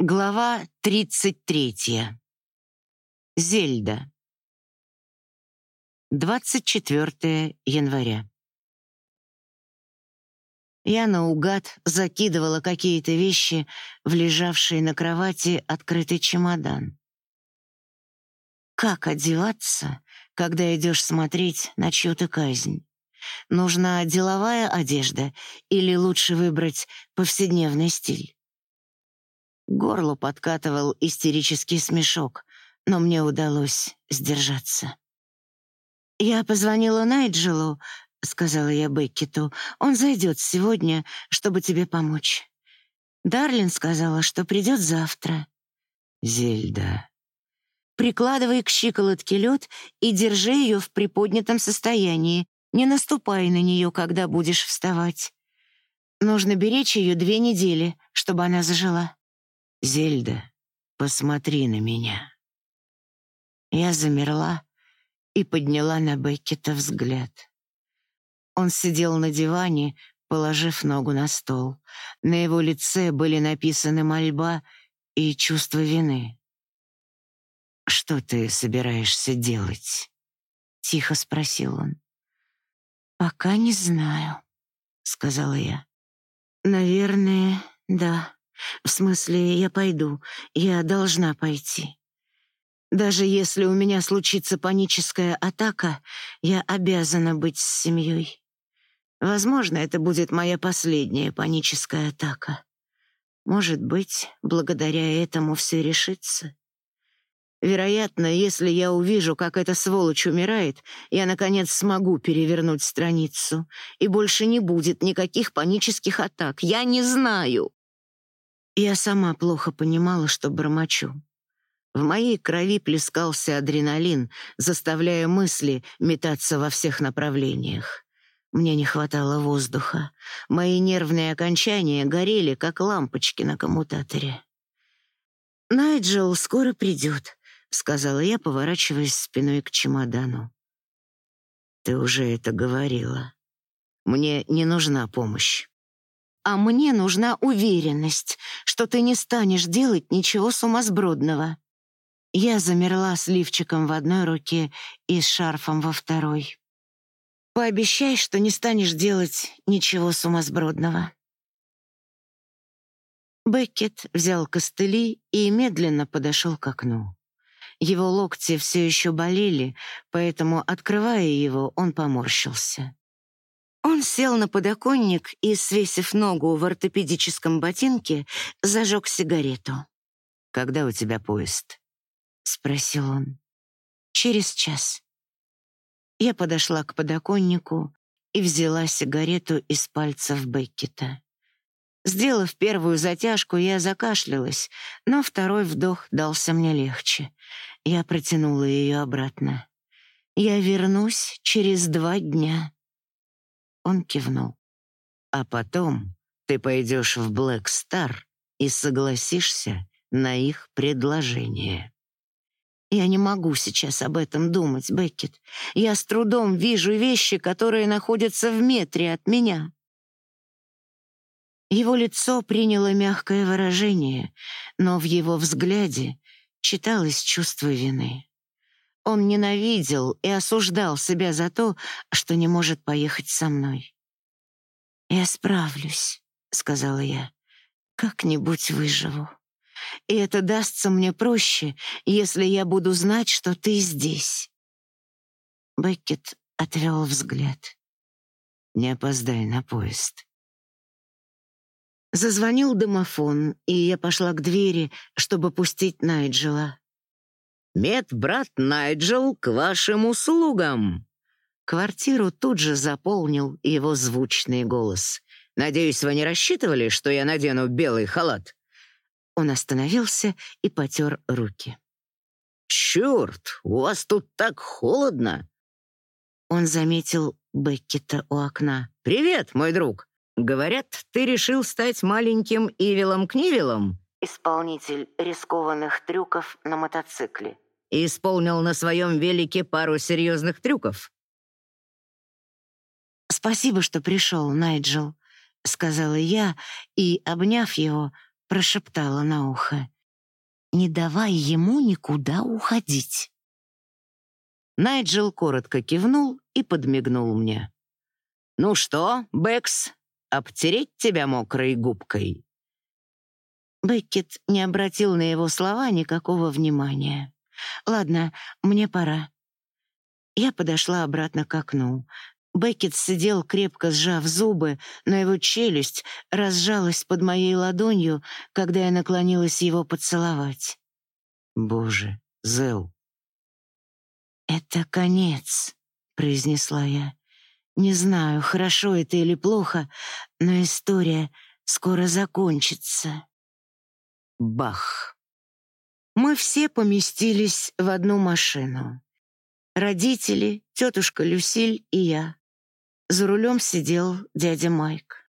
Глава 33. Зельда. 24 января. Я наугад закидывала какие-то вещи в лежавший на кровати открытый чемодан. Как одеваться, когда идешь смотреть на чью-то казнь? Нужна деловая одежда или лучше выбрать повседневный стиль? Горло подкатывал истерический смешок, но мне удалось сдержаться. «Я позвонила Найджелу», — сказала я Беккету. «Он зайдет сегодня, чтобы тебе помочь». Дарлин сказала, что придет завтра. «Зельда». «Прикладывай к щиколотке лед и держи ее в приподнятом состоянии. Не наступай на нее, когда будешь вставать. Нужно беречь ее две недели, чтобы она зажила». «Зельда, посмотри на меня». Я замерла и подняла на Беккета взгляд. Он сидел на диване, положив ногу на стол. На его лице были написаны мольба и чувство вины. «Что ты собираешься делать?» — тихо спросил он. «Пока не знаю», — сказала я. «Наверное, да. В смысле, я пойду. Я должна пойти. Даже если у меня случится паническая атака, я обязана быть с семьей. Возможно, это будет моя последняя паническая атака. Может быть, благодаря этому все решится. Вероятно, если я увижу, как эта сволочь умирает, я, наконец, смогу перевернуть страницу, и больше не будет никаких панических атак. Я не знаю. Я сама плохо понимала, что бормочу. В моей крови плескался адреналин, заставляя мысли метаться во всех направлениях. Мне не хватало воздуха. Мои нервные окончания горели, как лампочки на коммутаторе. «Найджел скоро придет», — сказала я, поворачиваясь спиной к чемодану. «Ты уже это говорила. Мне не нужна помощь». А мне нужна уверенность, что ты не станешь делать ничего сумасбродного. Я замерла с лифчиком в одной руке и с шарфом во второй. Пообещай, что не станешь делать ничего сумасбродного. Беккет взял костыли и медленно подошел к окну. Его локти все еще болели, поэтому, открывая его, он поморщился. Он сел на подоконник и, свесив ногу в ортопедическом ботинке, зажег сигарету. «Когда у тебя поезд?» — спросил он. «Через час». Я подошла к подоконнику и взяла сигарету из пальцев Беккета. Сделав первую затяжку, я закашлялась, но второй вдох дался мне легче. Я протянула ее обратно. «Я вернусь через два дня». Он кивнул. «А потом ты пойдешь в Блэк Стар и согласишься на их предложение». «Я не могу сейчас об этом думать, Беккет. Я с трудом вижу вещи, которые находятся в метре от меня». Его лицо приняло мягкое выражение, но в его взгляде читалось чувство вины. Он ненавидел и осуждал себя за то, что не может поехать со мной. «Я справлюсь», — сказала я. «Как-нибудь выживу. И это дастся мне проще, если я буду знать, что ты здесь». Беккет отвел взгляд. «Не опоздай на поезд». Зазвонил домофон, и я пошла к двери, чтобы пустить Найджела. Медбрат Найджел к вашим услугам!» Квартиру тут же заполнил его звучный голос. «Надеюсь, вы не рассчитывали, что я надену белый халат?» Он остановился и потер руки. «Черт, у вас тут так холодно!» Он заметил Беккета у окна. «Привет, мой друг! Говорят, ты решил стать маленьким Ивилом Книвилом?» Исполнитель рискованных трюков на мотоцикле и исполнил на своем велике пару серьезных трюков. «Спасибо, что пришел, Найджел», — сказала я, и, обняв его, прошептала на ухо. «Не давай ему никуда уходить». Найджел коротко кивнул и подмигнул мне. «Ну что, Бэкс, обтереть тебя мокрой губкой?» Беккет не обратил на его слова никакого внимания. «Ладно, мне пора». Я подошла обратно к окну. Беккет сидел, крепко сжав зубы, но его челюсть разжалась под моей ладонью, когда я наклонилась его поцеловать. «Боже, Зел!» «Это конец», — произнесла я. «Не знаю, хорошо это или плохо, но история скоро закончится». Бах! Мы все поместились в одну машину. Родители, тетушка Люсиль и я. За рулем сидел дядя Майк.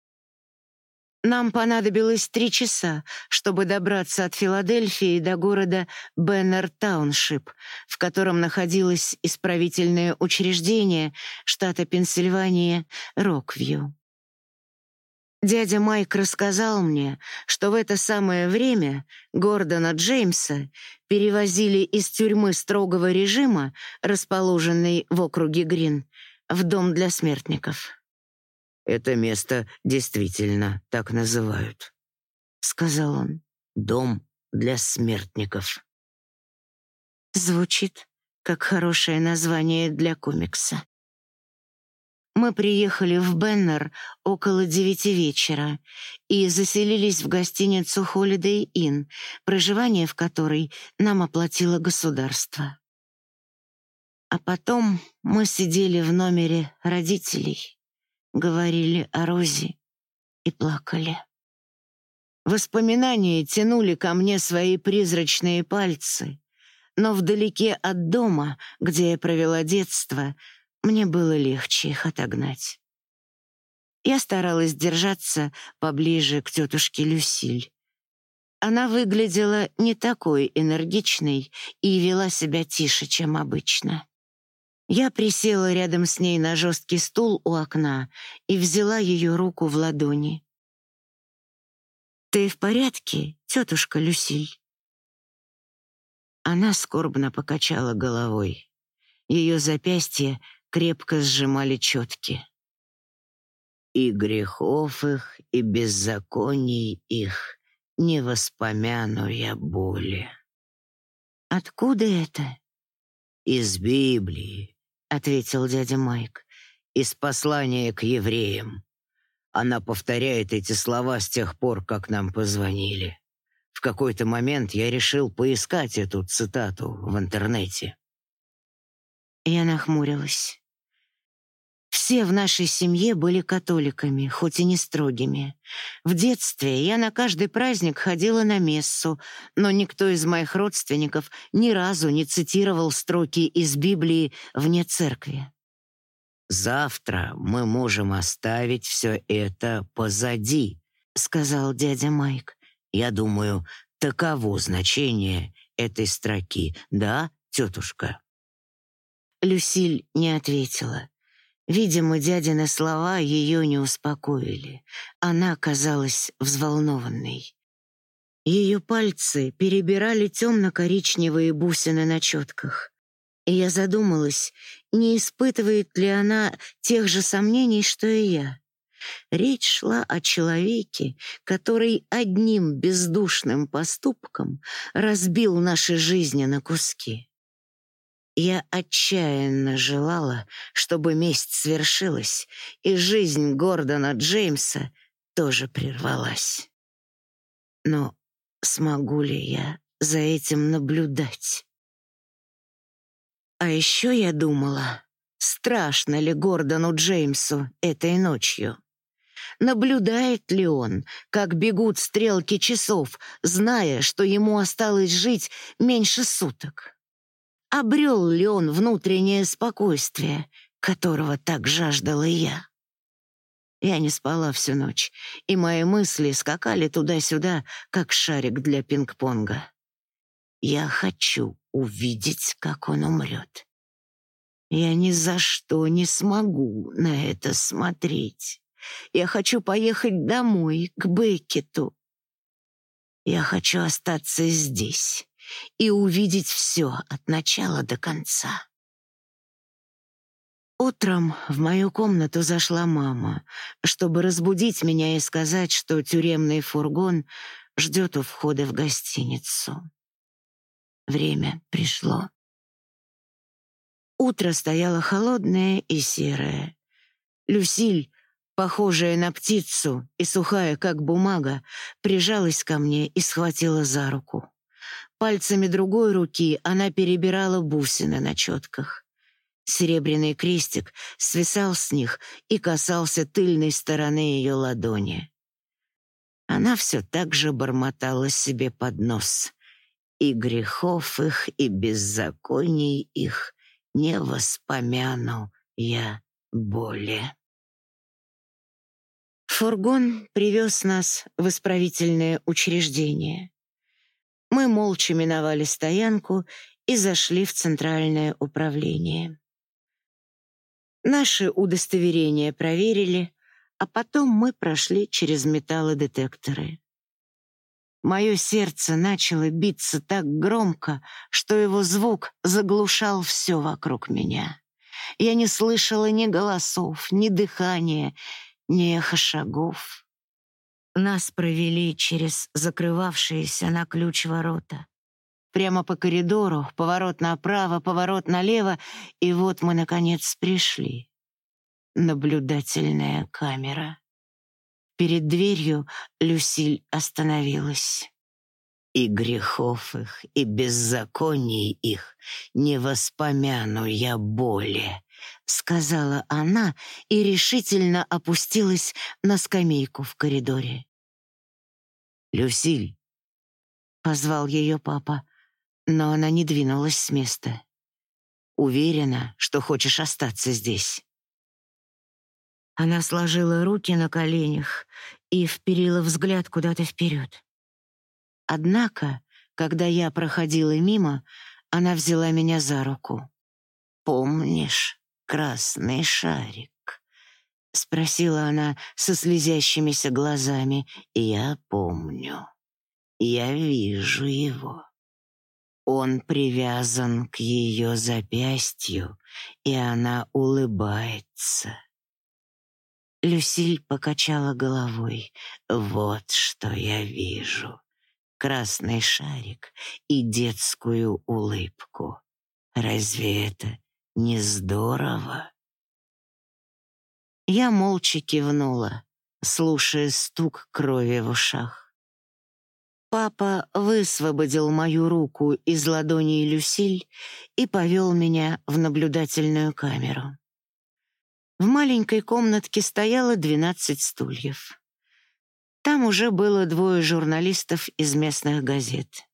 Нам понадобилось три часа, чтобы добраться от Филадельфии до города Беннер-Тауншип, в котором находилось исправительное учреждение штата Пенсильвания Роквью. Дядя Майк рассказал мне, что в это самое время Гордона Джеймса перевозили из тюрьмы строгого режима, расположенной в округе Грин, в дом для смертников. «Это место действительно так называют», — сказал он. «Дом для смертников». Звучит как хорошее название для комикса. Мы приехали в Беннер около девяти вечера и заселились в гостиницу Holiday Inn, проживание в которой нам оплатило государство. А потом мы сидели в номере родителей, говорили о Розе и плакали. Воспоминания тянули ко мне свои призрачные пальцы, но вдалеке от дома, где я провела детство, мне было легче их отогнать. Я старалась держаться поближе к тетушке Люсиль. Она выглядела не такой энергичной и вела себя тише, чем обычно. Я присела рядом с ней на жесткий стул у окна и взяла ее руку в ладони. «Ты в порядке, тетушка Люсиль?» Она скорбно покачала головой. Ее запястье крепко сжимали четки. «И грехов их, и беззаконий их не воспомяну я боли». «Откуда это?» «Из Библии», — ответил дядя Майк, «из послания к евреям. Она повторяет эти слова с тех пор, как нам позвонили. В какой-то момент я решил поискать эту цитату в интернете». Я нахмурилась. Все в нашей семье были католиками, хоть и не строгими. В детстве я на каждый праздник ходила на мессу, но никто из моих родственников ни разу не цитировал строки из Библии вне церкви. «Завтра мы можем оставить все это позади», — сказал дядя Майк. «Я думаю, таково значение этой строки, да, тетушка?» Люсиль не ответила. Видимо, дядины слова ее не успокоили. Она казалась взволнованной. Ее пальцы перебирали темно-коричневые бусины на четках. И я задумалась, не испытывает ли она тех же сомнений, что и я. Речь шла о человеке, который одним бездушным поступком разбил наши жизни на куски. Я отчаянно желала, чтобы месть свершилась, и жизнь Гордона Джеймса тоже прервалась. Но смогу ли я за этим наблюдать? А еще я думала, страшно ли Гордону Джеймсу этой ночью. Наблюдает ли он, как бегут стрелки часов, зная, что ему осталось жить меньше суток? Обрел ли он внутреннее спокойствие, которого так жаждала я. Я не спала всю ночь, и мои мысли скакали туда-сюда, как шарик для пинг-понга. Я хочу увидеть, как он умрет. Я ни за что не смогу на это смотреть. Я хочу поехать домой, к Беккету. Я хочу остаться здесь и увидеть все от начала до конца. Утром в мою комнату зашла мама, чтобы разбудить меня и сказать, что тюремный фургон ждет у входа в гостиницу. Время пришло. Утро стояло холодное и серое. Люсиль, похожая на птицу и сухая, как бумага, прижалась ко мне и схватила за руку. Пальцами другой руки она перебирала бусины на четках. Серебряный крестик свисал с них и касался тыльной стороны ее ладони. Она все так же бормотала себе под нос. И грехов их, и беззаконий их не воспомяну я более. Фургон привез нас в исправительное учреждение. Мы молча миновали стоянку и зашли в центральное управление. Наши удостоверения проверили, а потом мы прошли через металлодетекторы. Мое сердце начало биться так громко, что его звук заглушал все вокруг меня. Я не слышала ни голосов, ни дыхания, ни эхо шагов. Нас провели через закрывавшиеся на ключ ворота. Прямо по коридору, поворот направо, поворот налево, и вот мы, наконец, пришли. Наблюдательная камера. Перед дверью Люсиль остановилась. «И грехов их, и беззаконий их не воспомяну я более», — сказала она и решительно опустилась на скамейку в коридоре. «Люсиль», — позвал ее папа, но она не двинулась с места. Уверена, что хочешь остаться здесь. Она сложила руки на коленях и вперила взгляд куда-то вперед. Однако, когда я проходила мимо, она взяла меня за руку. «Помнишь красный шарик?» — спросила она со слезящимися глазами. «Я помню. Я вижу его». Он привязан к ее запястью, и она улыбается. Люсиль покачала головой. «Вот что я вижу. Красный шарик и детскую улыбку. Разве это не здорово?» Я молча кивнула, слушая стук крови в ушах. Папа высвободил мою руку из ладони Люсиль и повел меня в наблюдательную камеру. В маленькой комнатке стояло двенадцать стульев. Там уже было двое журналистов из местных газет.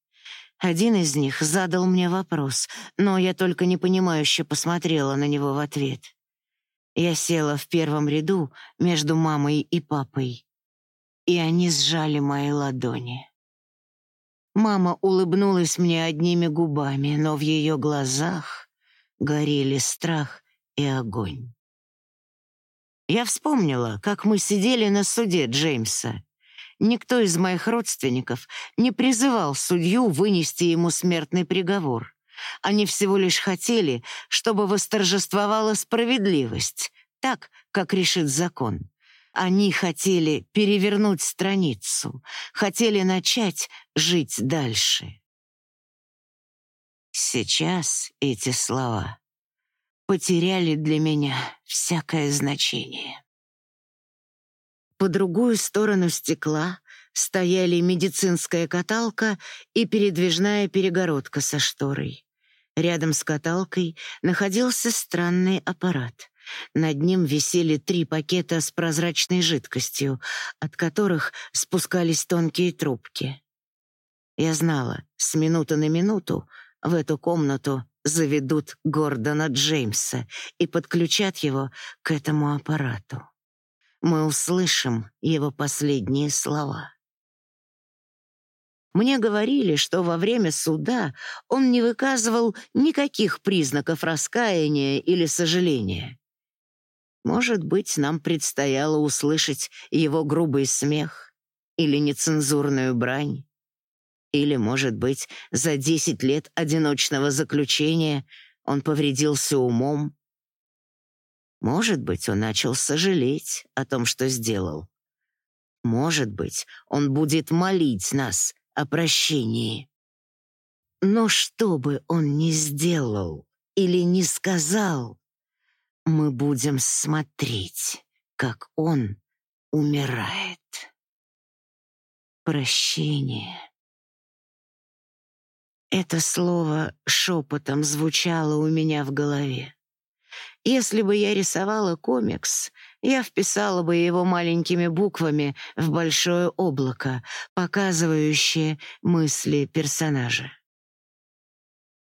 Один из них задал мне вопрос, но я только непонимающе посмотрела на него в ответ. Я села в первом ряду между мамой и папой, и они сжали мои ладони. Мама улыбнулась мне одними губами, но в ее глазах горели страх и огонь. Я вспомнила, как мы сидели на суде Джеймса. Никто из моих родственников не призывал судью вынести ему смертный приговор. Они всего лишь хотели, чтобы восторжествовала справедливость, так, как решит закон. Они хотели перевернуть страницу, хотели начать жить дальше. Сейчас эти слова потеряли для меня всякое значение. По другую сторону стекла стояли медицинская каталка и передвижная перегородка со шторой. Рядом с каталкой находился странный аппарат. Над ним висели три пакета с прозрачной жидкостью, от которых спускались тонкие трубки. Я знала, с минуты на минуту в эту комнату заведут Гордона Джеймса и подключат его к этому аппарату. Мы услышим его последние слова. Мне говорили, что во время суда он не выказывал никаких признаков раскаяния или сожаления. Может быть, нам предстояло услышать его грубый смех или нецензурную брань. Или, может быть, за десять лет одиночного заключения он повредился умом. Может быть, он начал сожалеть о том, что сделал. Может быть, он будет молить нас о прощении. Но что бы он ни сделал или не сказал, мы будем смотреть, как он умирает. Прощение. Это слово шепотом звучало у меня в голове. Если бы я рисовала комикс, я вписала бы его маленькими буквами в большое облако, показывающее мысли персонажа.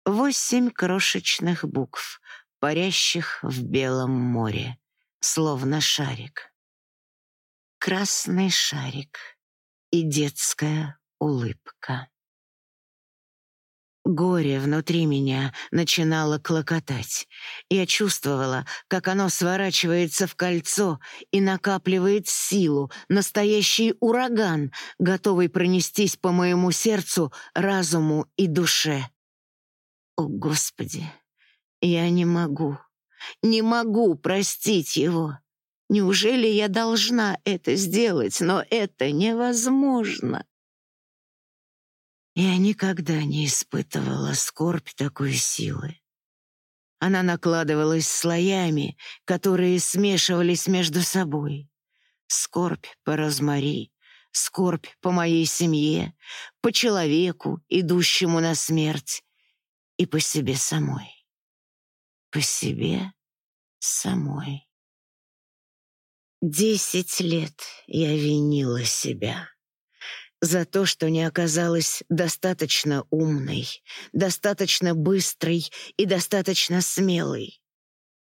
Восемь крошечных букв, парящих в белом море, словно шарик. Красный шарик и детская улыбка. Горе внутри меня начинало клокотать. Я чувствовала, как оно сворачивается в кольцо и накапливает силу, настоящий ураган, готовый пронестись по моему сердцу, разуму и душе. О, Господи, я не могу, не могу простить его. Неужели я должна это сделать, но это невозможно? Я никогда не испытывала скорбь такой силы. Она накладывалась слоями, которые смешивались между собой. Скорбь по Розмари, скорбь по моей семье, по человеку, идущему на смерть, и по себе самой. По себе самой. Десять лет я винила себя за то, что не оказалась достаточно умной, достаточно быстрой и достаточно смелой.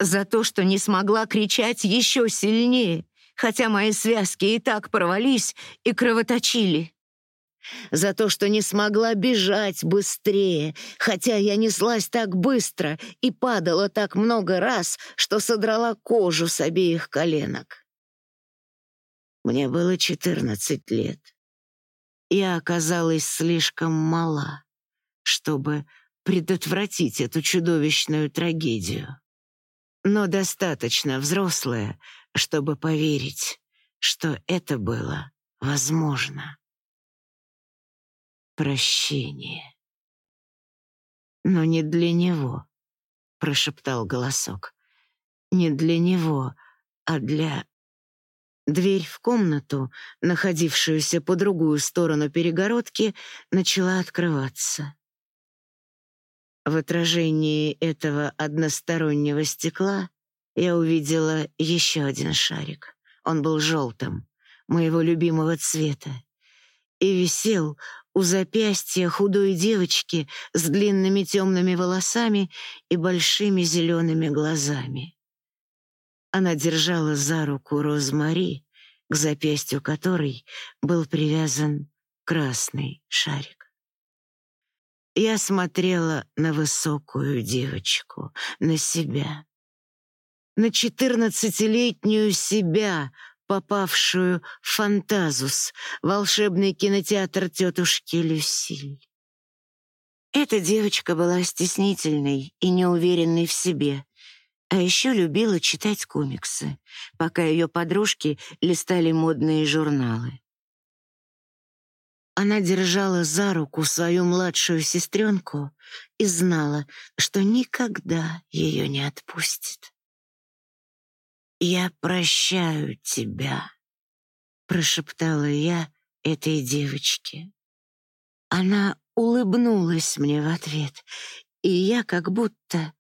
За то, что не смогла кричать еще сильнее, хотя мои связки и так порвались и кровоточили. За то, что не смогла бежать быстрее, хотя я неслась так быстро и падала так много раз, что содрала кожу с обеих коленок. Мне было четырнадцать лет я оказалась слишком мала, чтобы предотвратить эту чудовищную трагедию. Но достаточно взрослая, чтобы поверить, что это было возможно. Прощение. Но не для него, прошептал голосок. Не для него, а для Дверь в комнату, находившуюся по другую сторону перегородки, начала открываться. В отражении этого одностороннего стекла я увидела еще один шарик. Он был желтым, моего любимого цвета, и висел у запястья худой девочки с длинными темными волосами и большими зелеными глазами. Она держала за руку Розмари, к запястью которой был привязан красный шарик. Я смотрела на высокую девочку, на себя, на четырнадцатилетнюю себя, попавшую в фантазус, волшебный кинотеатр тетушки Люсиль. Эта девочка была стеснительной и неуверенной в себе, а еще любила читать комиксы, пока ее подружки листали модные журналы. Она держала за руку свою младшую сестренку и знала, что никогда ее не отпустит. «Я прощаю тебя», — прошептала я этой девочке. Она улыбнулась мне в ответ, и я как будто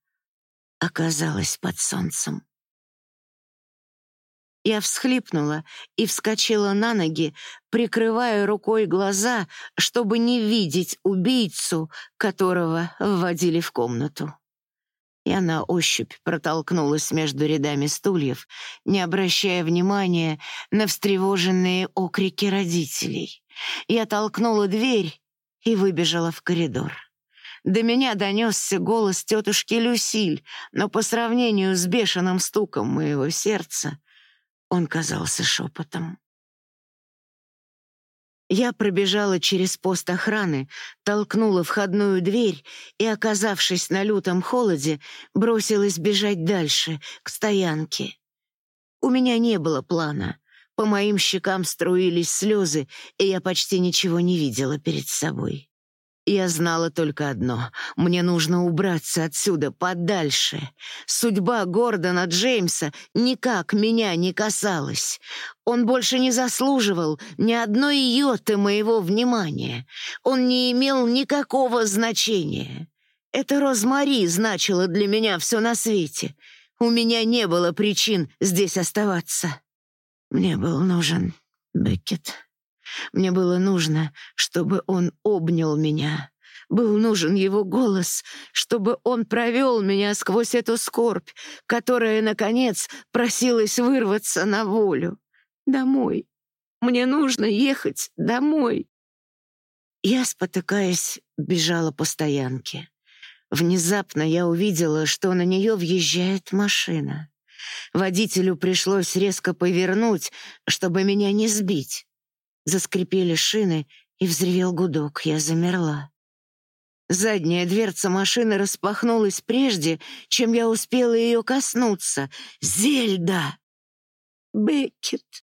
оказалась под солнцем. Я всхлипнула и вскочила на ноги, прикрывая рукой глаза, чтобы не видеть убийцу, которого вводили в комнату. Я на ощупь протолкнулась между рядами стульев, не обращая внимания на встревоженные окрики родителей. Я толкнула дверь и выбежала в коридор. До меня донесся голос тетушки Люсиль, но по сравнению с бешеным стуком моего сердца он казался шепотом. Я пробежала через пост охраны, толкнула входную дверь и, оказавшись на лютом холоде, бросилась бежать дальше, к стоянке. У меня не было плана. По моим щекам струились слезы, и я почти ничего не видела перед собой. Я знала только одно — мне нужно убраться отсюда подальше. Судьба Гордона Джеймса никак меня не касалась. Он больше не заслуживал ни одной йоты моего внимания. Он не имел никакого значения. Это Розмари значило для меня все на свете. У меня не было причин здесь оставаться. Мне был нужен Беккет. Мне было нужно, чтобы он обнял меня. Был нужен его голос, чтобы он провел меня сквозь эту скорбь, которая, наконец, просилась вырваться на волю. Домой. Мне нужно ехать домой. Я, спотыкаясь, бежала по стоянке. Внезапно я увидела, что на нее въезжает машина. Водителю пришлось резко повернуть, чтобы меня не сбить. Заскрипели шины, и взревел гудок. Я замерла. Задняя дверца машины распахнулась прежде, чем я успела ее коснуться. «Зельда!» «Беккет!»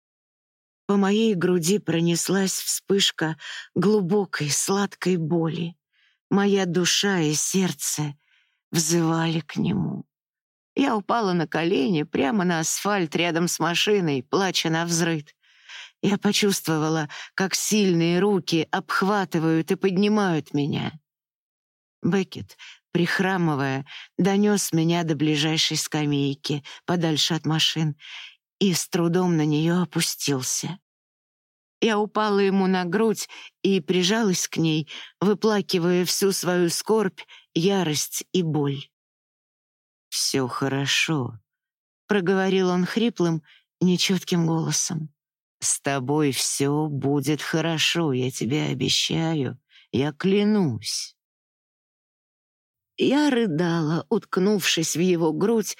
По моей груди пронеслась вспышка глубокой сладкой боли. Моя душа и сердце взывали к нему. Я упала на колени прямо на асфальт рядом с машиной, плача на взрыд. Я почувствовала, как сильные руки обхватывают и поднимают меня. Беккет, прихрамывая, донес меня до ближайшей скамейки, подальше от машин, и с трудом на нее опустился. Я упала ему на грудь и прижалась к ней, выплакивая всю свою скорбь, ярость и боль. «Все хорошо», — проговорил он хриплым, нечетким голосом. «С тобой все будет хорошо, я тебе обещаю, я клянусь». Я рыдала, уткнувшись в его грудь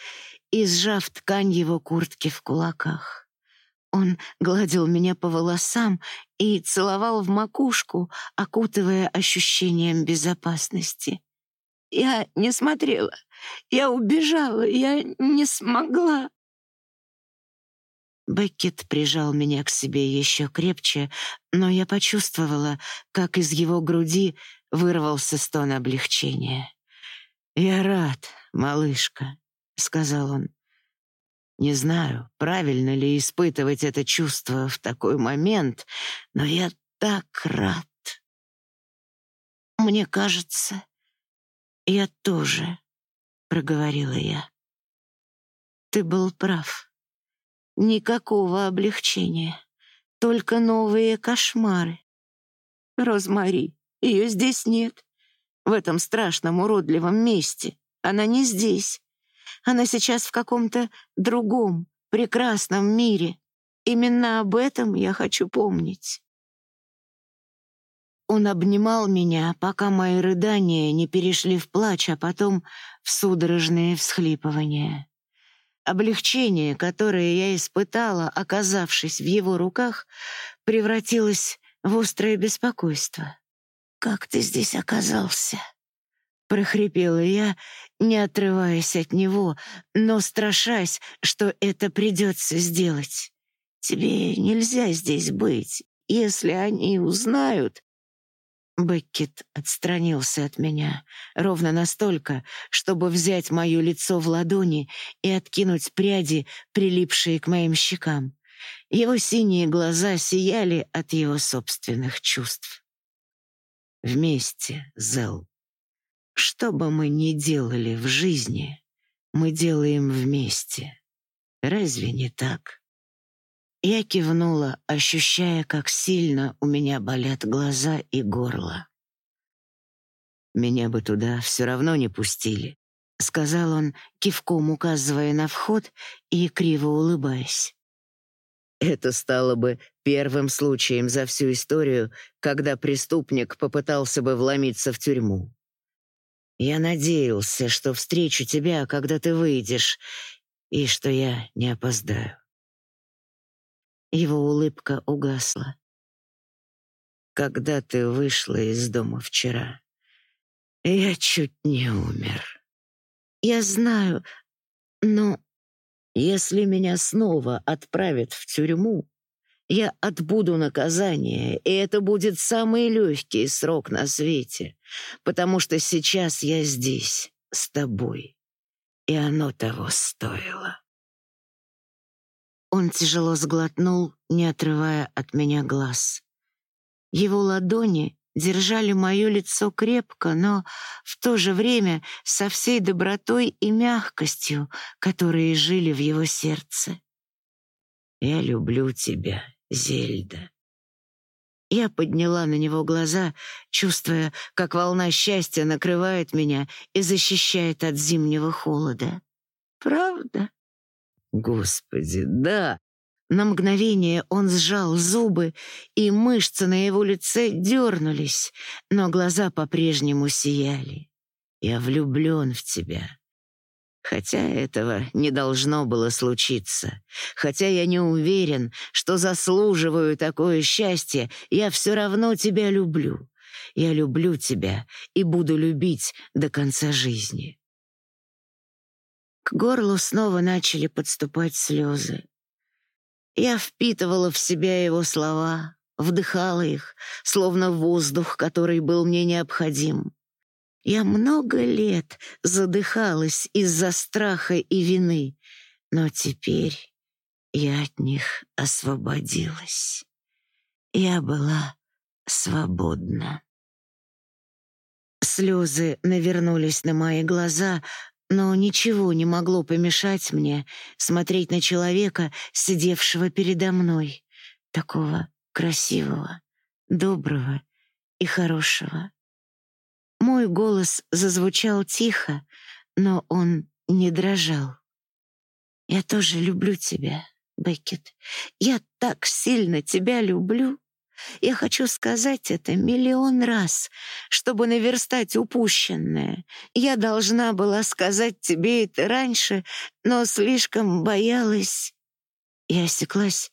и сжав ткань его куртки в кулаках. Он гладил меня по волосам и целовал в макушку, окутывая ощущением безопасности. Я не смотрела, я убежала, я не смогла. Беккет прижал меня к себе еще крепче, но я почувствовала, как из его груди вырвался стон облегчения. «Я рад, малышка», — сказал он. «Не знаю, правильно ли испытывать это чувство в такой момент, но я так рад». «Мне кажется, я тоже», — проговорила я. «Ты был прав. Никакого облегчения, только новые кошмары. Розмари, ее здесь нет в этом страшном уродливом месте. Она не здесь. Она сейчас в каком-то другом, прекрасном мире. Именно об этом я хочу помнить. Он обнимал меня, пока мои рыдания не перешли в плач, а потом в судорожные всхлипывания. Облегчение, которое я испытала, оказавшись в его руках, превратилось в острое беспокойство. «Как ты здесь оказался?» прохрипела я, не отрываясь от него, но страшась, что это придется сделать. «Тебе нельзя здесь быть. Если они узнают...» Беккет отстранился от меня ровно настолько, чтобы взять мое лицо в ладони и откинуть пряди, прилипшие к моим щекам. Его синие глаза сияли от его собственных чувств. Вместе, Зел. Что бы мы ни делали в жизни, мы делаем вместе. Разве не так? Я кивнула, ощущая, как сильно у меня болят глаза и горло. «Меня бы туда все равно не пустили», — сказал он, кивком указывая на вход и криво улыбаясь. Это стало бы первым случаем за всю историю, когда преступник попытался бы вломиться в тюрьму. Я надеялся, что встречу тебя, когда ты выйдешь, и что я не опоздаю. Его улыбка угасла. когда ты вышла из дома вчера, я чуть не умер. Я знаю, но если меня снова отправят в тюрьму, я отбуду наказание, и это будет самый легкий срок на свете, потому что сейчас я здесь, с тобой, и оно того стоило. Он тяжело сглотнул, не отрывая от меня глаз. Его ладони держали мое лицо крепко, но в то же время со всей добротой и мягкостью, которые жили в его сердце. «Я люблю тебя, Зельда». Я подняла на него глаза, чувствуя, как волна счастья накрывает меня и защищает от зимнего холода. «Правда?» Господи, да. На мгновение он сжал зубы, и мышцы на его лице дернулись, но глаза по-прежнему сияли. Я влюблен в тебя. Хотя этого не должно было случиться. Хотя я не уверен, что заслуживаю такое счастье, я все равно тебя люблю. Я люблю тебя и буду любить до конца жизни. К горлу снова начали подступать слезы. Я впитывала в себя его слова, вдыхала их, словно воздух, который был мне необходим. Я много лет задыхалась из-за страха и вины, но теперь я от них освободилась. Я была свободна. Слезы навернулись на мои глаза, но ничего не могло помешать мне смотреть на человека, сидевшего передо мной, такого красивого, доброго и хорошего. Мой голос зазвучал тихо, но он не дрожал. «Я тоже люблю тебя, Беккет. Я так сильно тебя люблю. Я хочу сказать это миллион раз, чтобы наверстать упущенное. Я должна была сказать тебе это раньше, но слишком боялась. Я осеклась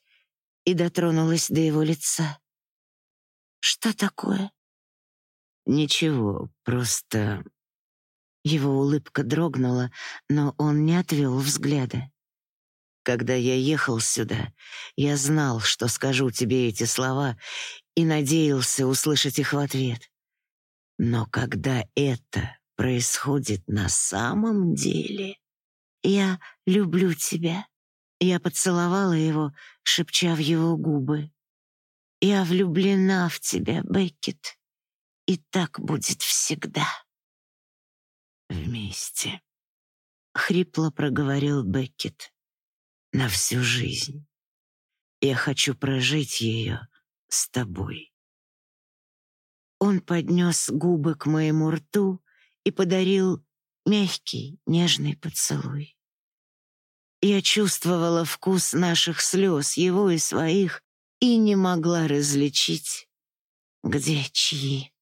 и дотронулась до его лица. Что такое? Ничего, просто его улыбка дрогнула, но он не отвел взгляда. Когда я ехал сюда, я знал, что скажу тебе эти слова, и надеялся услышать их в ответ. Но когда это происходит на самом деле... «Я люблю тебя». Я поцеловала его, шепча в его губы. «Я влюблена в тебя, Беккет, и так будет всегда». «Вместе», — хрипло проговорил Беккет на всю жизнь. Я хочу прожить ее с тобой. Он поднес губы к моему рту и подарил мягкий, нежный поцелуй. Я чувствовала вкус наших слез, его и своих, и не могла различить, где чьи.